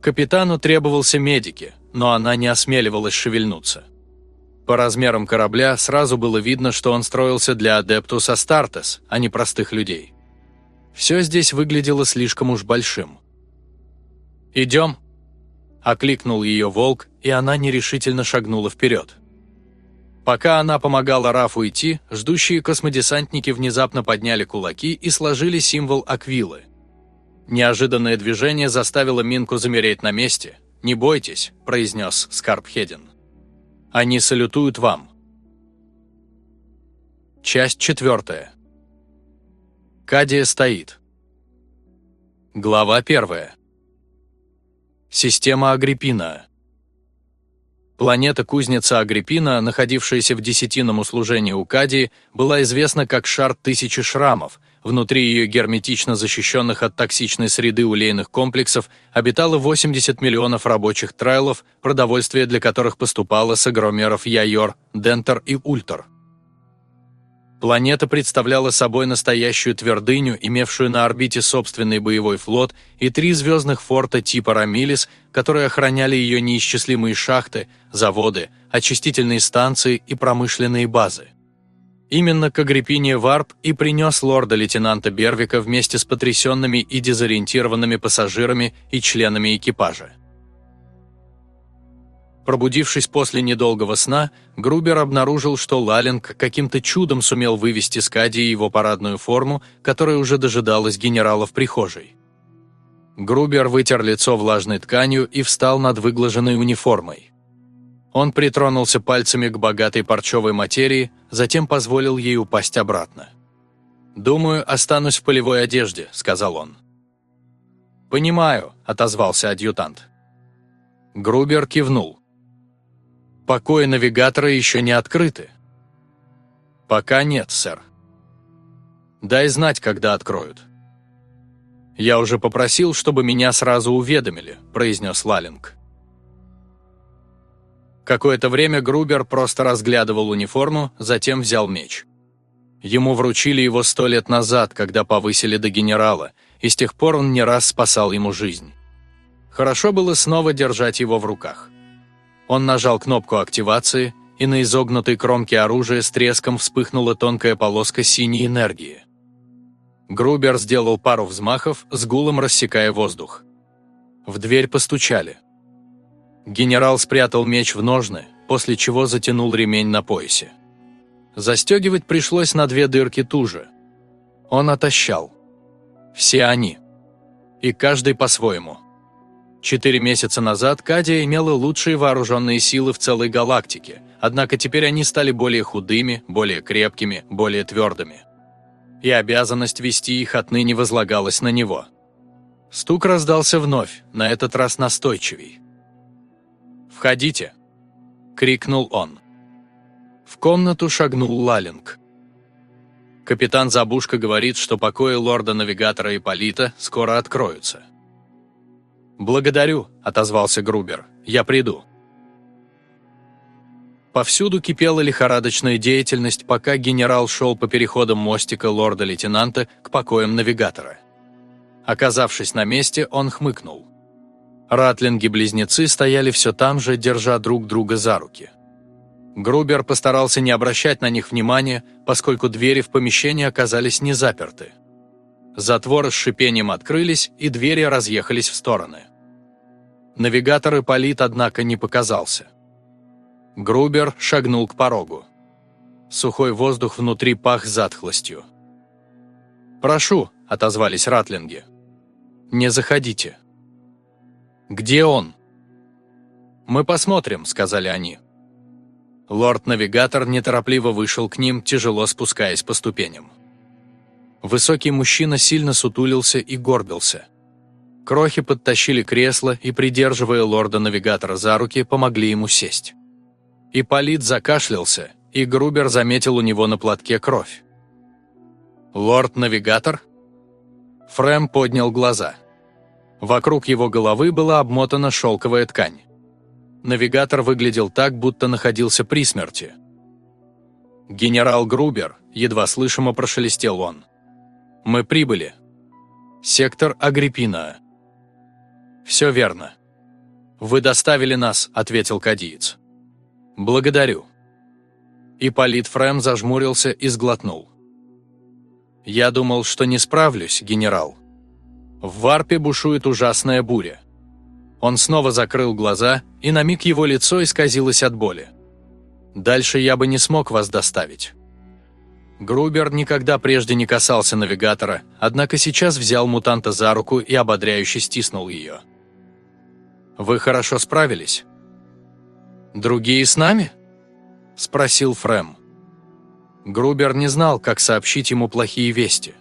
Капитану требовался медики, но она не осмеливалась шевельнуться. По размерам корабля сразу было видно, что он строился для Адептус Астартес, а не простых людей. Все здесь выглядело слишком уж большим. «Идем!» – окликнул ее волк, и она нерешительно шагнула вперед. Пока она помогала Рафу идти, ждущие космодесантники внезапно подняли кулаки и сложили символ Аквилы. Неожиданное движение заставило Минку замереть на месте, «Не бойтесь», – произнес Скарпхеден. «Они салютуют вам». Часть четвертая. Кадия стоит. Глава первая. Система Агриппина. Планета-кузница Агриппина, находившаяся в десятинном услужении у Кадии, была известна как шар тысячи шрамов, Внутри ее герметично защищенных от токсичной среды улейных комплексов обитало 80 миллионов рабочих трайлов, продовольствие для которых поступало с агромеров Яйор, Дентер и Ультор. Планета представляла собой настоящую твердыню, имевшую на орбите собственный боевой флот и три звездных форта типа Рамилис, которые охраняли ее неисчислимые шахты, заводы, очистительные станции и промышленные базы. Именно к Агриппине Варп и принес лорда-лейтенанта Бервика вместе с потрясенными и дезориентированными пассажирами и членами экипажа. Пробудившись после недолгого сна, Грубер обнаружил, что Лалинг каким-то чудом сумел вывести с Кадии его парадную форму, которая уже дожидалась генерала в прихожей. Грубер вытер лицо влажной тканью и встал над выглаженной униформой. Он притронулся пальцами к богатой парчевой материи, затем позволил ей упасть обратно. «Думаю, останусь в полевой одежде», — сказал он. «Понимаю», — отозвался адъютант. Грубер кивнул. «Покои навигатора еще не открыты». «Пока нет, сэр». «Дай знать, когда откроют». «Я уже попросил, чтобы меня сразу уведомили», — произнес Лалинг. Какое-то время Грубер просто разглядывал униформу, затем взял меч. Ему вручили его сто лет назад, когда повысили до генерала, и с тех пор он не раз спасал ему жизнь. Хорошо было снова держать его в руках. Он нажал кнопку активации, и на изогнутой кромке оружия с треском вспыхнула тонкая полоска синей энергии. Грубер сделал пару взмахов, с гулом рассекая воздух. В дверь постучали. Генерал спрятал меч в ножны, после чего затянул ремень на поясе. Застегивать пришлось на две дырки туже. Он отощал. Все они. И каждый по-своему. Четыре месяца назад Кадия имела лучшие вооруженные силы в целой галактике, однако теперь они стали более худыми, более крепкими, более твердыми. И обязанность вести их отныне возлагалась на него. Стук раздался вновь, на этот раз настойчивей. «Входите!» – крикнул он. В комнату шагнул Лалинг. Капитан Забушка говорит, что покои лорда-навигатора Ипполита скоро откроются. «Благодарю», – отозвался Грубер. «Я приду». Повсюду кипела лихорадочная деятельность, пока генерал шел по переходам мостика лорда-лейтенанта к покоям навигатора. Оказавшись на месте, он хмыкнул. Ратлинги-близнецы стояли все там же, держа друг друга за руки. Грубер постарался не обращать на них внимания, поскольку двери в помещении оказались не заперты. Затворы с шипением открылись, и двери разъехались в стороны. Навигатор Ипполит, однако, не показался. Грубер шагнул к порогу. Сухой воздух внутри пах затхлостью. «Прошу», — отозвались ратлинги. «Не заходите». «Где он?» «Мы посмотрим», — сказали они. Лорд-навигатор неторопливо вышел к ним, тяжело спускаясь по ступеням. Высокий мужчина сильно сутулился и горбился. Крохи подтащили кресло и, придерживая лорда-навигатора за руки, помогли ему сесть. Ипполит закашлялся, и Грубер заметил у него на платке кровь. «Лорд-навигатор?» Фрэм поднял глаза. Вокруг его головы была обмотана шелковая ткань. Навигатор выглядел так, будто находился при смерти. «Генерал Грубер», — едва слышимо прошелестел он. Мы прибыли. Сектор Агриппина. Все верно. Вы доставили нас, ответил кадиец. Благодарю. Ипполит Фрэм зажмурился и сглотнул. Я думал, что не справлюсь, генерал. В варпе бушует ужасная буря. Он снова закрыл глаза, и на миг его лицо исказилось от боли. Дальше я бы не смог вас доставить. Грубер никогда прежде не касался навигатора, однако сейчас взял мутанта за руку и ободряюще стиснул ее. «Вы хорошо справились?» «Другие с нами?» – спросил Фрэм. Грубер не знал, как сообщить ему плохие вести.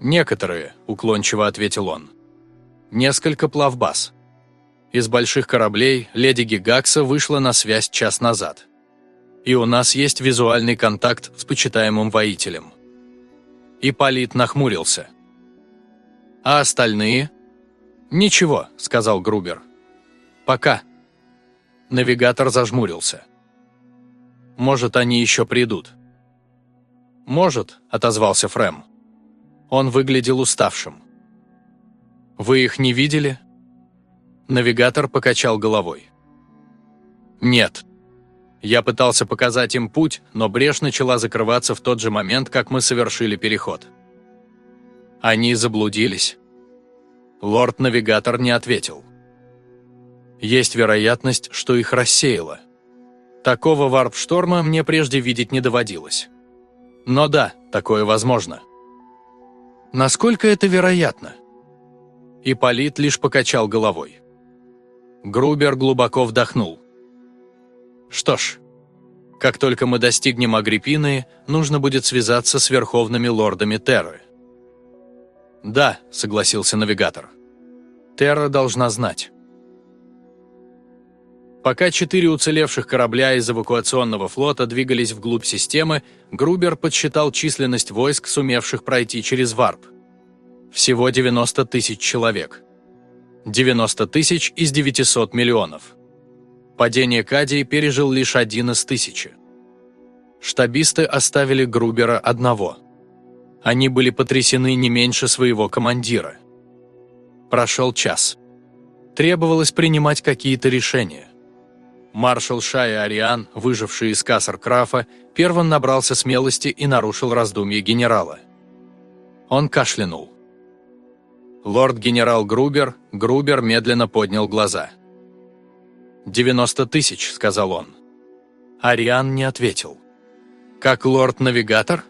«Некоторые», – уклончиво ответил он. «Несколько плавбаз. Из больших кораблей леди Гигакса вышла на связь час назад» и у нас есть визуальный контакт с почитаемым воителем». Ипполит нахмурился. «А остальные?» «Ничего», — сказал Грубер. «Пока». Навигатор зажмурился. «Может, они еще придут?» «Может», — отозвался Фрэм. Он выглядел уставшим. «Вы их не видели?» Навигатор покачал головой. «Нет». Я пытался показать им путь, но брешь начала закрываться в тот же момент, как мы совершили переход. Они заблудились. Лорд-навигатор не ответил. Есть вероятность, что их рассеяло. Такого варп-шторма мне прежде видеть не доводилось. Но да, такое возможно. Насколько это вероятно? Ипполит лишь покачал головой. Грубер глубоко вдохнул. Что ж, как только мы достигнем Агриппины, нужно будет связаться с верховными лордами Терры. «Да», — согласился навигатор. «Терра должна знать». Пока четыре уцелевших корабля из эвакуационного флота двигались вглубь системы, Грубер подсчитал численность войск, сумевших пройти через Варп. Всего 90 тысяч человек. 90 тысяч из 900 миллионов. Падение Кадии пережил лишь один из тысячи. Штабисты оставили Грубера одного. Они были потрясены не меньше своего командира. Прошел час. Требовалось принимать какие-то решения. Маршал Шай Ариан, выживший из Кассар-Крафа, первым набрался смелости и нарушил раздумье генерала. Он кашлянул. Лорд-генерал Грубер, Грубер медленно поднял глаза. «Девяносто тысяч», — сказал он. Ариан не ответил. «Как лорд-навигатор?»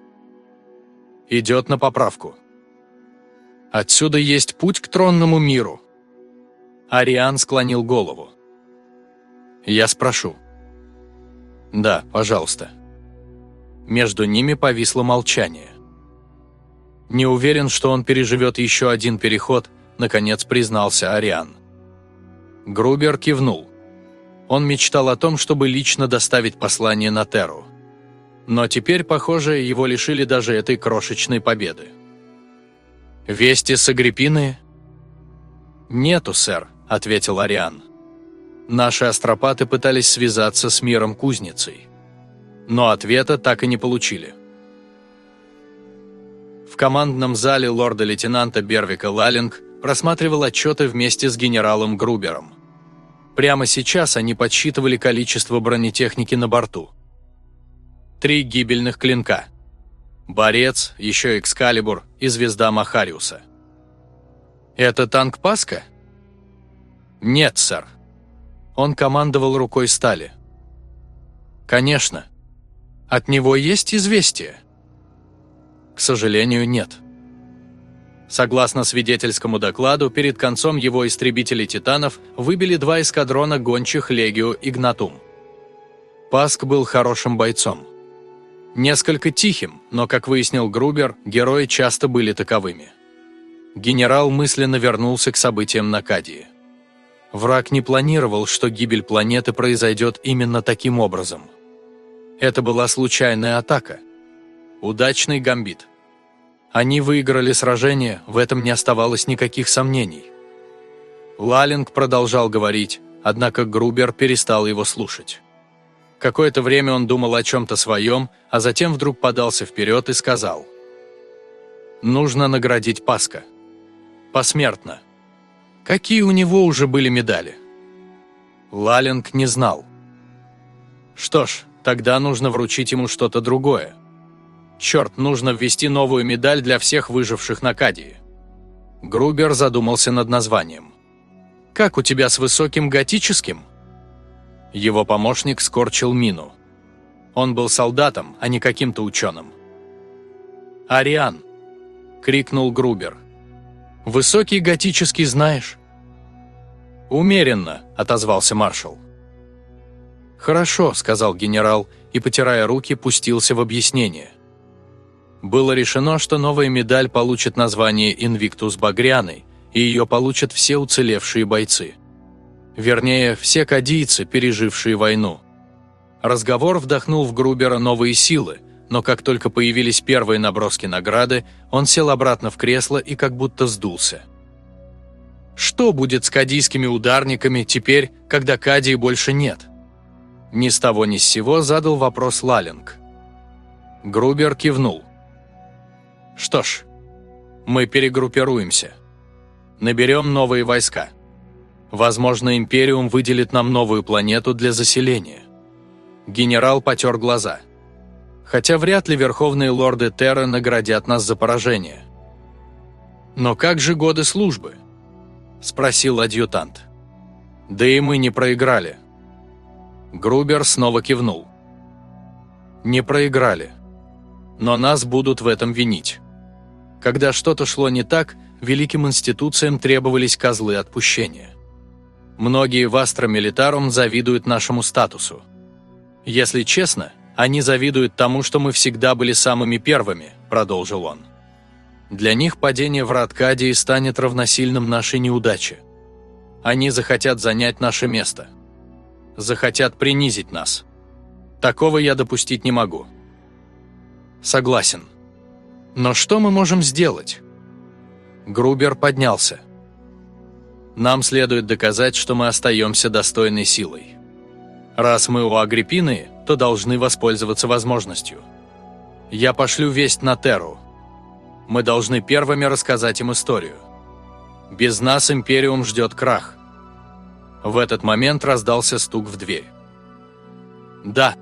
«Идет на поправку». «Отсюда есть путь к тронному миру». Ариан склонил голову. «Я спрошу». «Да, пожалуйста». Между ними повисло молчание. Не уверен, что он переживет еще один переход, наконец признался Ариан. Грубер кивнул. Он мечтал о том, чтобы лично доставить послание на Терру. Но теперь, похоже, его лишили даже этой крошечной победы. «Вести с Агриппины?» «Нету, сэр», — ответил Ариан. Наши астропаты пытались связаться с миром кузницей. Но ответа так и не получили. В командном зале лорда-лейтенанта Бервика Лалинг просматривал отчеты вместе с генералом Грубером. Прямо сейчас они подсчитывали количество бронетехники на борту. Три гибельных клинка. Борец, еще Экскалибур и звезда Махариуса. «Это танк Паска?» «Нет, сэр», он командовал рукой стали. «Конечно. От него есть известие?» «К сожалению, нет». Согласно свидетельскому докладу, перед концом его истребители «Титанов» выбили два эскадрона гончих «Легио» Игнатум. Паск был хорошим бойцом. Несколько тихим, но, как выяснил Грубер, герои часто были таковыми. Генерал мысленно вернулся к событиям на Кадии. Враг не планировал, что гибель планеты произойдет именно таким образом. Это была случайная атака. Удачный гамбит. Они выиграли сражение, в этом не оставалось никаких сомнений. Лалинг продолжал говорить, однако Грубер перестал его слушать. Какое-то время он думал о чем-то своем, а затем вдруг подался вперед и сказал. «Нужно наградить Паска. Посмертно. Какие у него уже были медали? Лалинг не знал. Что ж, тогда нужно вручить ему что-то другое. Черт, нужно ввести новую медаль для всех выживших на Кадии. Грубер задумался над названием. «Как у тебя с высоким готическим?» Его помощник скорчил мину. Он был солдатом, а не каким-то ученым. «Ариан!» – крикнул Грубер – Высокий готический знаешь?» «Умеренно», — отозвался маршал. «Хорошо», — сказал генерал и, потирая руки, пустился в объяснение. Было решено, что новая медаль получит название «Инвиктус Багряный», и ее получат все уцелевшие бойцы. Вернее, все кадийцы, пережившие войну. Разговор вдохнул в Грубера новые силы, но как только появились первые наброски награды, он сел обратно в кресло и как будто сдулся. Что будет с кадийскими ударниками теперь, когда Кадии больше нет? Ни с того ни с сего задал вопрос Лалинг. Грубер кивнул. Что ж, мы перегруппируемся. Наберем новые войска. Возможно, Империум выделит нам новую планету для заселения. Генерал потер глаза – хотя вряд ли верховные лорды Терра наградят нас за поражение. «Но как же годы службы?» – спросил адъютант. «Да и мы не проиграли». Грубер снова кивнул. «Не проиграли. Но нас будут в этом винить. Когда что-то шло не так, великим институциям требовались козлы отпущения. Многие в Астра Милитарум завидуют нашему статусу. Если честно – они завидуют тому, что мы всегда были самыми первыми», – продолжил он. «Для них падение Врат Кадии станет равносильным нашей неудаче. Они захотят занять наше место. Захотят принизить нас. Такого я допустить не могу». «Согласен. Но что мы можем сделать?» Грубер поднялся. «Нам следует доказать, что мы остаемся достойной силой. Раз мы у Агриппины, то должны воспользоваться возможностью. Я пошлю весть на Терру. Мы должны первыми рассказать им историю. Без нас Империум ждет крах. В этот момент раздался стук в дверь. «Да».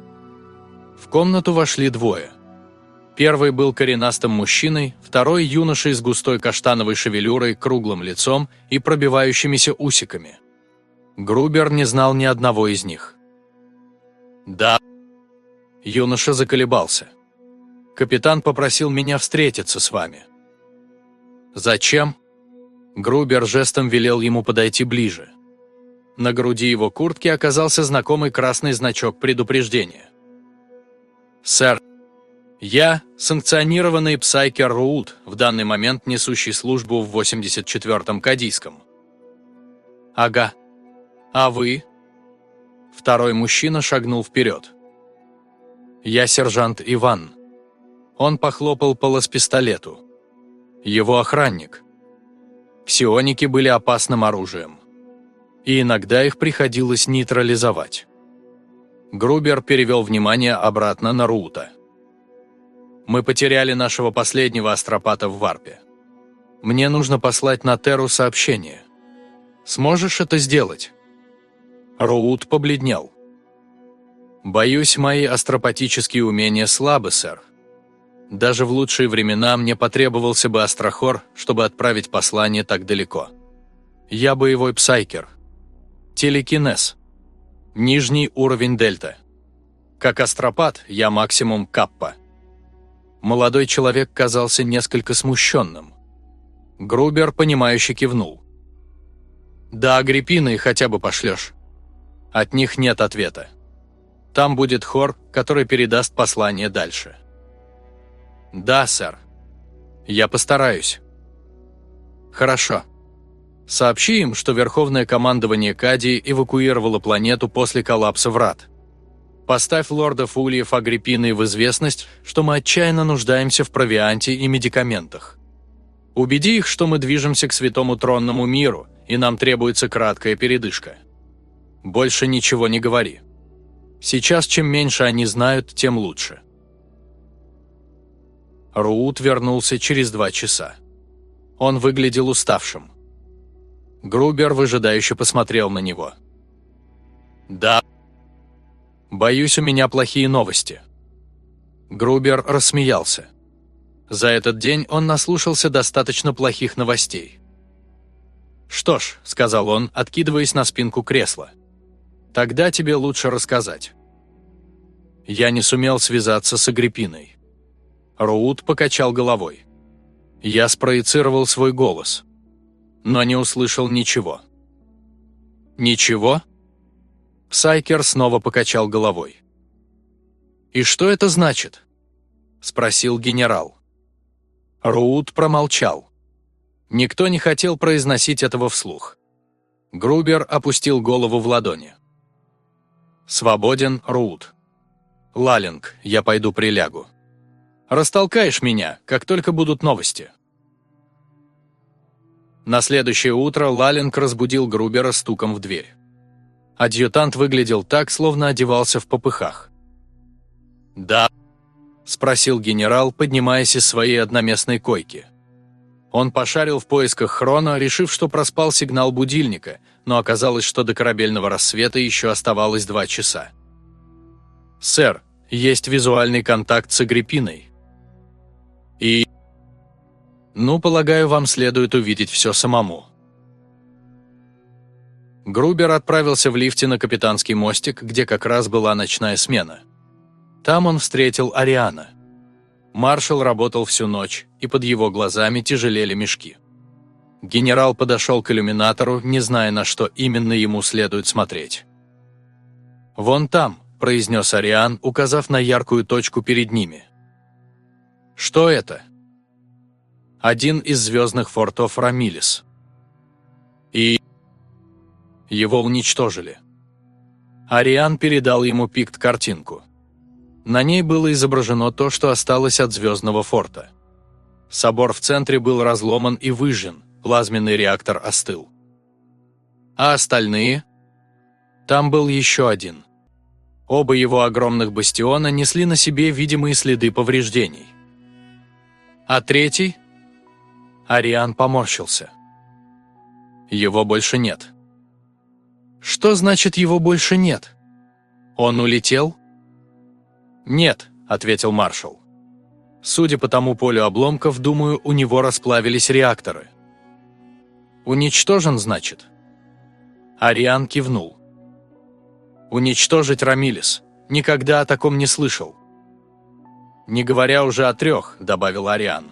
В комнату вошли двое. Первый был коренастым мужчиной, второй – юношей с густой каштановой шевелюрой, круглым лицом и пробивающимися усиками. Грубер не знал ни одного из них. «Да». Юноша заколебался. «Капитан попросил меня встретиться с вами». «Зачем?» Грубер жестом велел ему подойти ближе. На груди его куртки оказался знакомый красный значок предупреждения. «Сэр, я – санкционированный псайкер Руут, в данный момент несущий службу в 84-м Кадийском». «Ага. А вы?» Второй мужчина шагнул вперед. «Я сержант Иван». Он похлопал по лаз-пистолету. Его охранник. Псионики были опасным оружием. И иногда их приходилось нейтрализовать. Грубер перевел внимание обратно на Рута. «Мы потеряли нашего последнего астропата в Варпе. Мне нужно послать на Терру сообщение. Сможешь это сделать?» Руут побледнел. «Боюсь, мои астропатические умения слабы, сэр. Даже в лучшие времена мне потребовался бы астрохор, чтобы отправить послание так далеко. Я боевой псайкер. Телекинез. Нижний уровень дельта. Как астропат, я максимум каппа. Молодой человек казался несколько смущенным. Грубер, понимающе кивнул. «Да, Агриппины хотя бы пошлешь. От них нет ответа. Там будет хор, который передаст послание дальше». «Да, сэр. Я постараюсь». «Хорошо. Сообщи им, что Верховное командование Кадии эвакуировало планету после коллапса врат. Поставь лордов Ульев Агриппины в известность, что мы отчаянно нуждаемся в провианте и медикаментах. Убеди их, что мы движемся к святому тронному миру, и нам требуется краткая передышка. Больше ничего не говори. Сейчас чем меньше они знают, тем лучше. Руут вернулся через два часа. Он выглядел уставшим. Грубер выжидающе посмотрел на него. «Да». «Боюсь, у меня плохие новости». Грубер рассмеялся. За этот день он наслушался достаточно плохих новостей. «Что ж», — сказал он, откидываясь на спинку кресла, — «тогда тебе лучше рассказать». Я не сумел связаться с Агриппиной. Роуд покачал головой. Я спроецировал свой голос, но не услышал ничего. «Ничего?» Сайкер снова покачал головой. «И что это значит?» – спросил генерал. Роуд промолчал. Никто не хотел произносить этого вслух. Грубер опустил голову в ладони. «Свободен, Роуд. Лалинг, я пойду прилягу». Растолкаешь меня, как только будут новости». На следующее утро Лалинг разбудил Грубера стуком в дверь. Адъютант выглядел так, словно одевался в попыхах. «Да», – спросил генерал, поднимаясь из своей одноместной койки. Он пошарил в поисках хрона, решив, что проспал сигнал будильника, но оказалось, что до корабельного рассвета еще оставалось два часа. «Сэр, есть визуальный контакт с Агриппиной», и... Ну, полагаю, вам следует увидеть все самому. Грубер отправился в лифте на капитанский мостик, где как раз была ночная смена. Там он встретил Ариана. Маршал работал всю ночь, и под его глазами тяжелели мешки. Генерал подошел к иллюминатору, не зная, на что именно ему следует смотреть. «Вон там», – произнес Ариан, указав на яркую точку перед ними. Что это? Один из звездных фортов Рамилис. И... Его уничтожили. Ариан передал ему пикт-картинку. На ней было изображено то, что осталось от звездного форта. Собор в центре был разломан и выжжен, плазменный реактор остыл. А остальные? Там был еще один. Оба его огромных бастиона несли на себе видимые следы повреждений. А третий? Ариан поморщился. Его больше нет. Что значит его больше нет? Он улетел? «Нет», – ответил маршал. «Судя по тому полю обломков, думаю, у него расплавились реакторы». «Уничтожен, значит?» Ариан кивнул. «Уничтожить Рамилис. Никогда о таком не слышал». «Не говоря уже о трех», – добавил Ариан.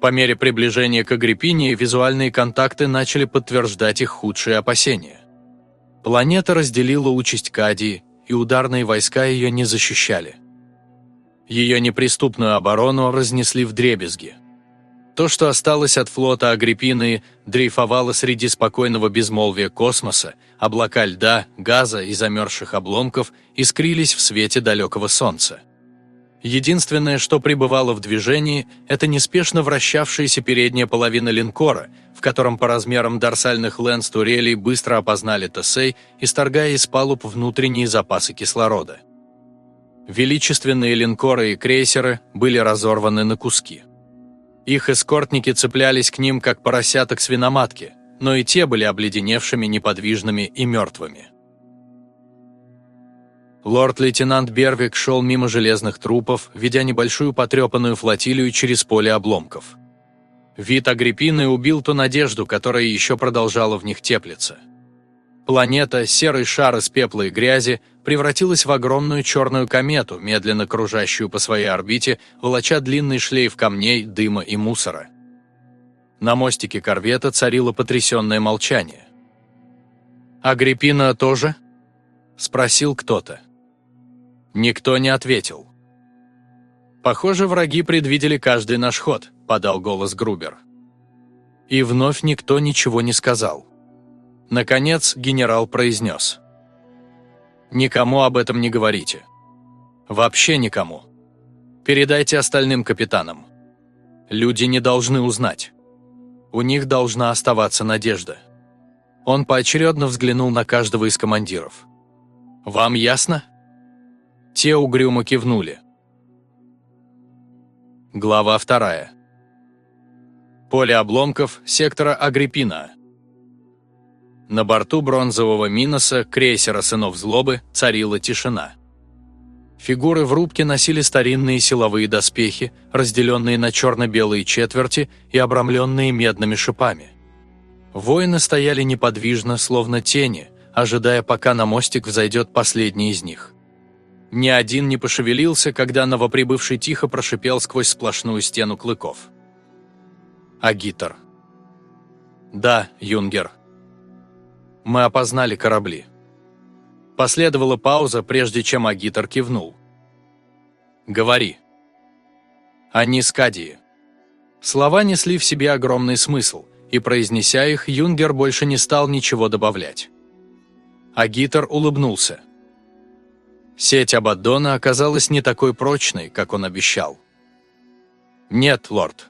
По мере приближения к Агриппине визуальные контакты начали подтверждать их худшие опасения. Планета разделила участь Кадии, и ударные войска ее не защищали. Ее неприступную оборону разнесли в дребезги. То, что осталось от флота Агриппины, дрейфовало среди спокойного безмолвия космоса, облака льда, газа и замерзших обломков искрились в свете далекого солнца. Единственное, что пребывало в движении, это неспешно вращавшаяся передняя половина линкора, в котором по размерам дорсальных ленз турелей быстро опознали Тесей, исторгая из палуб внутренние запасы кислорода. Величественные линкоры и крейсеры были разорваны на куски. Их эскортники цеплялись к ним, как поросята к свиноматке, но и те были обледеневшими, неподвижными и мертвыми. Лорд-лейтенант Бервик шел мимо железных трупов, ведя небольшую потрепанную флотилию через поле обломков. Вид Агриппины убил ту надежду, которая еще продолжала в них теплиться. Планета, серый шар из пепла и грязи, превратилась в огромную черную комету, медленно кружащую по своей орбите, волоча длинный шлейф камней, дыма и мусора. На мостике корвета царило потрясенное молчание. «Агриппина тоже?» – спросил кто-то. Никто не ответил. «Похоже, враги предвидели каждый наш ход», – подал голос Грубер. И вновь никто ничего не сказал. Наконец генерал произнес. «Никому об этом не говорите. Вообще никому. Передайте остальным капитанам. Люди не должны узнать. У них должна оставаться надежда». Он поочередно взглянул на каждого из командиров. «Вам ясно?» Те угрюмо кивнули. Глава вторая. Поле обломков сектора Агриппина. На борту бронзового Миноса, крейсера «Сынов Злобы», царила тишина. Фигуры в рубке носили старинные силовые доспехи, разделенные на черно-белые четверти и обрамленные медными шипами. Воины стояли неподвижно, словно тени, ожидая, пока на мостик взойдет последний из них. Ни один не пошевелился, когда новоприбывший тихо прошипел сквозь сплошную стену клыков. «Агитер». «Да, Юнгер», мы опознали корабли. Последовала пауза, прежде чем Агитер кивнул. «Говори». «Они скадии». Слова несли в себе огромный смысл, и, произнеся их, Юнгер больше не стал ничего добавлять. Агитер улыбнулся. Сеть Абаддона оказалась не такой прочной, как он обещал. «Нет, лорд.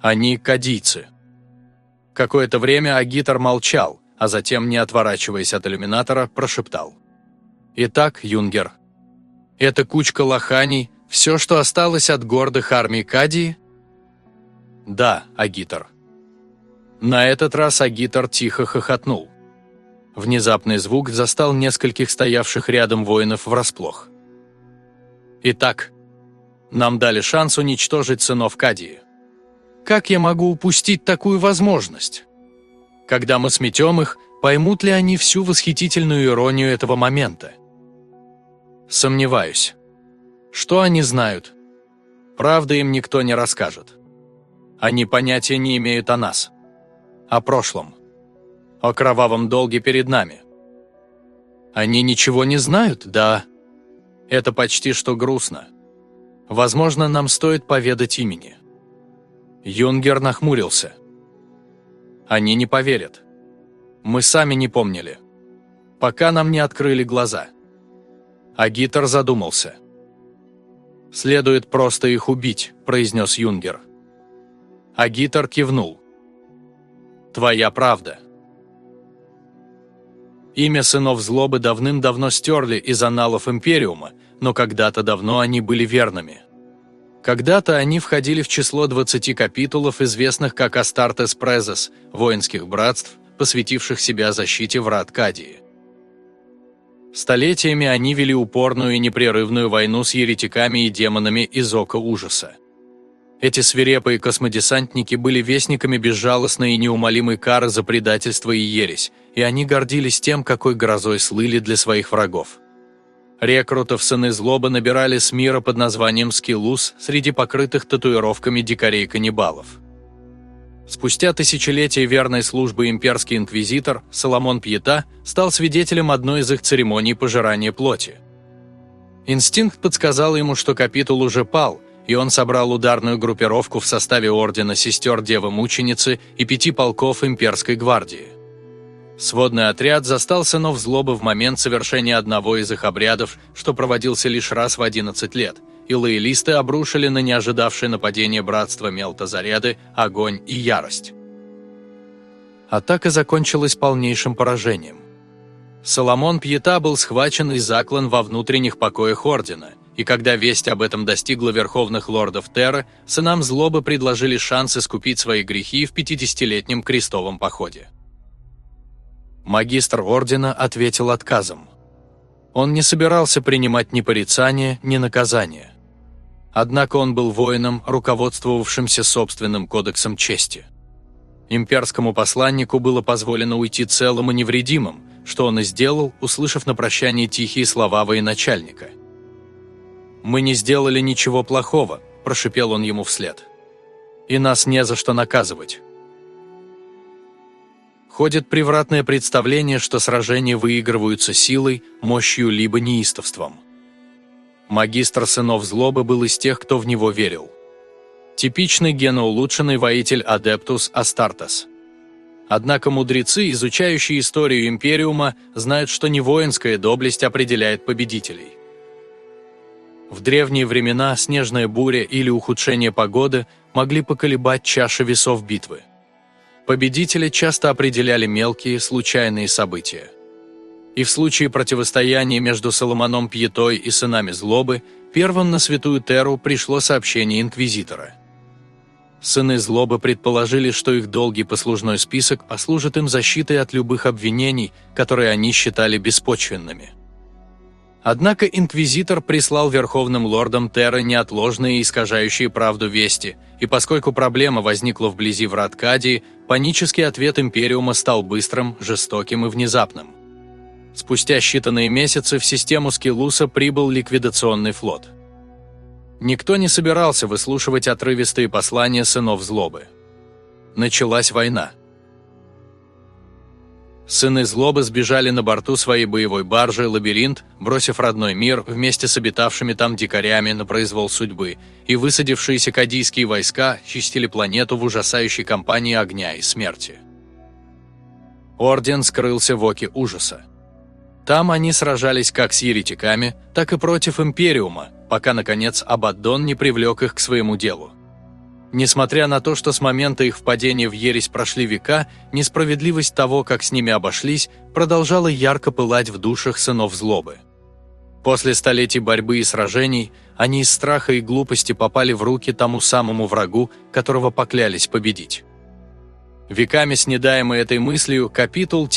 Они кадийцы». Какое-то время Агитер молчал, а затем, не отворачиваясь от иллюминатора, прошептал. «Итак, Юнгер, эта кучка лоханий – все, что осталось от гордых армий Кадии?» «Да, Агитер». На этот раз Агитер тихо хохотнул. Внезапный звук застал нескольких стоявших рядом воинов врасплох. «Итак, нам дали шанс уничтожить сынов Кадии. Как я могу упустить такую возможность?» Когда мы сметем их, поймут ли они всю восхитительную иронию этого момента? Сомневаюсь. Что они знают? Правда им никто не расскажет. Они понятия не имеют о нас. О прошлом. О кровавом долге перед нами. Они ничего не знают, да. Это почти что грустно. Возможно, нам стоит поведать имени. Юнгер нахмурился. Они не поверят. Мы сами не помнили. Пока нам не открыли глаза. Агитер задумался. «Следует просто их убить», – произнес Юнгер. Агитер кивнул. «Твоя правда». Имя сынов злобы давным-давно стерли из аналов Империума, но когда-то давно они были верными. Когда-то они входили в число 20 капитулов, известных как Астартес Презес, воинских братств, посвятивших себя защите врат Кадии. Столетиями они вели упорную и непрерывную войну с еретиками и демонами из Ока Ужаса. Эти свирепые космодесантники были вестниками безжалостной и неумолимой кары за предательство и ересь, и они гордились тем, какой грозой слыли для своих врагов. Рекрутов сыны злобы набирали с мира под названием Скилус среди покрытых татуировками дикарей-каннибалов. Спустя тысячелетия верной службы имперский инквизитор Соломон Пьета стал свидетелем одной из их церемоний пожирания плоти. Инстинкт подсказал ему, что капитул уже пал, и он собрал ударную группировку в составе Ордена Сестер Девы-Мученицы и пяти полков имперской гвардии. Сводный отряд застал сынов злобы в момент совершения одного из их обрядов, что проводился лишь раз в 11 лет – и лоялисты обрушили на неожидавшее нападение братства мелтозаряды, огонь и ярость. Атака закончилась полнейшим поражением. Соломон Пьета был схвачен и заклан во внутренних покоях Ордена, и когда весть об этом достигла верховных лордов Терра, сынам злобы предложили шанс искупить свои грехи в 50-летнем крестовом походе. Магистр Ордена ответил отказом. Он не собирался принимать ни порицания, ни наказания. Однако он был воином, руководствовавшимся собственным кодексом чести. Имперскому посланнику было позволено уйти целым и невредимым, что он и сделал, услышав на прощание тихие слова военачальника. «Мы не сделали ничего плохого», – прошипел он ему вслед. «И нас не за что наказывать». Ходит превратное представление, что сражения выигрываются силой, мощью либо неистовством – Магистр сынов злобы был из тех, кто в него верил. Типичный геноулучшенный воитель Адептус Астартес. Однако мудрецы, изучающие историю Империума, знают, что не воинская доблесть определяет победителей. В древние времена снежная буря или ухудшение погоды могли поколебать чаши весов битвы. Победители часто определяли мелкие, случайные события. И в случае противостояния между Соломоном Пьетой и сынами Злобы, первым на Святую Теру пришло сообщение Инквизитора. Сыны Злобы предположили, что их долгий послужной список послужит им защитой от любых обвинений, которые они считали беспочвенными. Однако Инквизитор прислал Верховным Лордам Терры неотложные искажающие правду вести, и поскольку проблема возникла вблизи врат Кадии, панический ответ Империума стал быстрым, жестоким и внезапным. Спустя считанные месяцы в систему Скилуса прибыл ликвидационный флот. Никто не собирался выслушивать отрывистые послания сынов злобы. Началась война. Сыны злобы сбежали на борту своей боевой баржи «Лабиринт», бросив родной мир вместе с обитавшими там дикарями на произвол судьбы, и высадившиеся кадийские войска чистили планету в ужасающей кампании огня и смерти. Орден скрылся в оке ужаса. Там они сражались как с еретиками, так и против Империума, пока, наконец, Абаддон не привлек их к своему делу. Несмотря на то, что с момента их впадения в ересь прошли века, несправедливость того, как с ними обошлись, продолжала ярко пылать в душах сынов злобы. После столетий борьбы и сражений они из страха и глупости попали в руки тому самому врагу, которого поклялись победить. Веками снедаемый этой мыслью, капитул